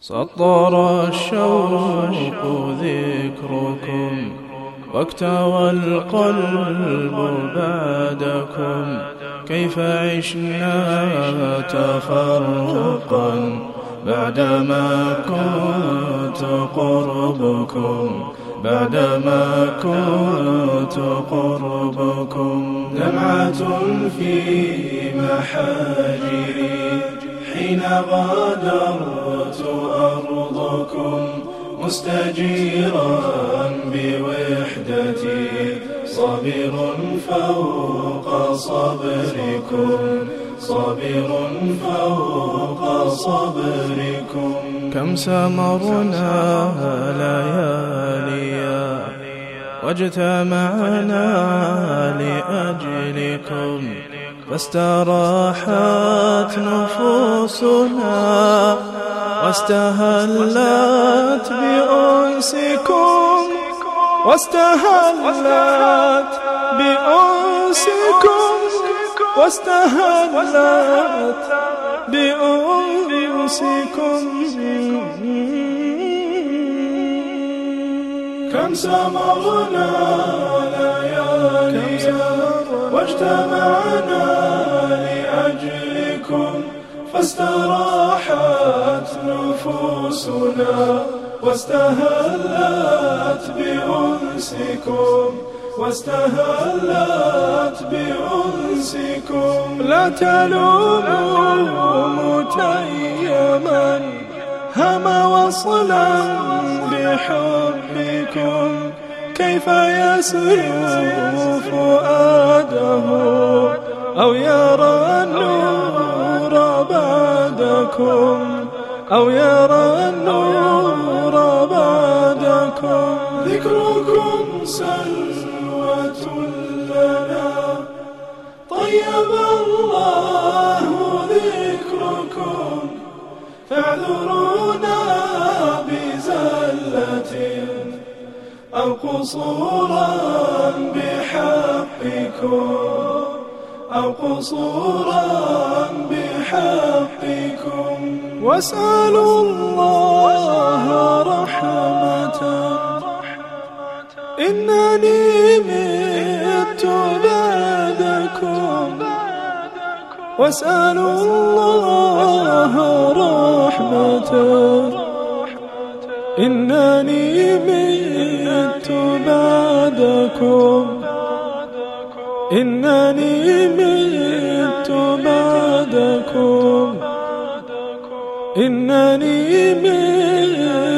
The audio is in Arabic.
سطر الشوق ذكركم واكتوى القلب بعدكم. كيف عشنا تفرقا بعدما كنت قربكم؟ بعدما كنت قربكم. دمعة في محاجري. حين غادرت أرضكم مستجيرا بوحدتي صابر فوق صبركم صابر فوق صبركم. كم سمرنا لياليا واجتمعنا لأجلكم. فاستراحت نفوسنا واستهلت بأنسكم. واستهلت بأنسكم. واستهلت بأنسكم. كم سمرنا ليالي واجتمعنا لأجلكم فاستراحت نفوسنا واستهلت بأنسكم واستهلت بأنسكم. لا تلوموا متيما. هم وصلا بحبكم كيف يسير فؤاده؟ أو يرى النور بعدكم أو يرى النور بعدكم؟ ذكركم سلوة لنا طيب الله ذكركم. فاعذرونا بزلة أو قصورا بحقكم أو قصورا بحقكم. واسألوا الله رحمة. إنني مت بعدكم. واسألوا الله رحمة إنني مت بعدكم. إنني مت بعدكم. إنني بعدكم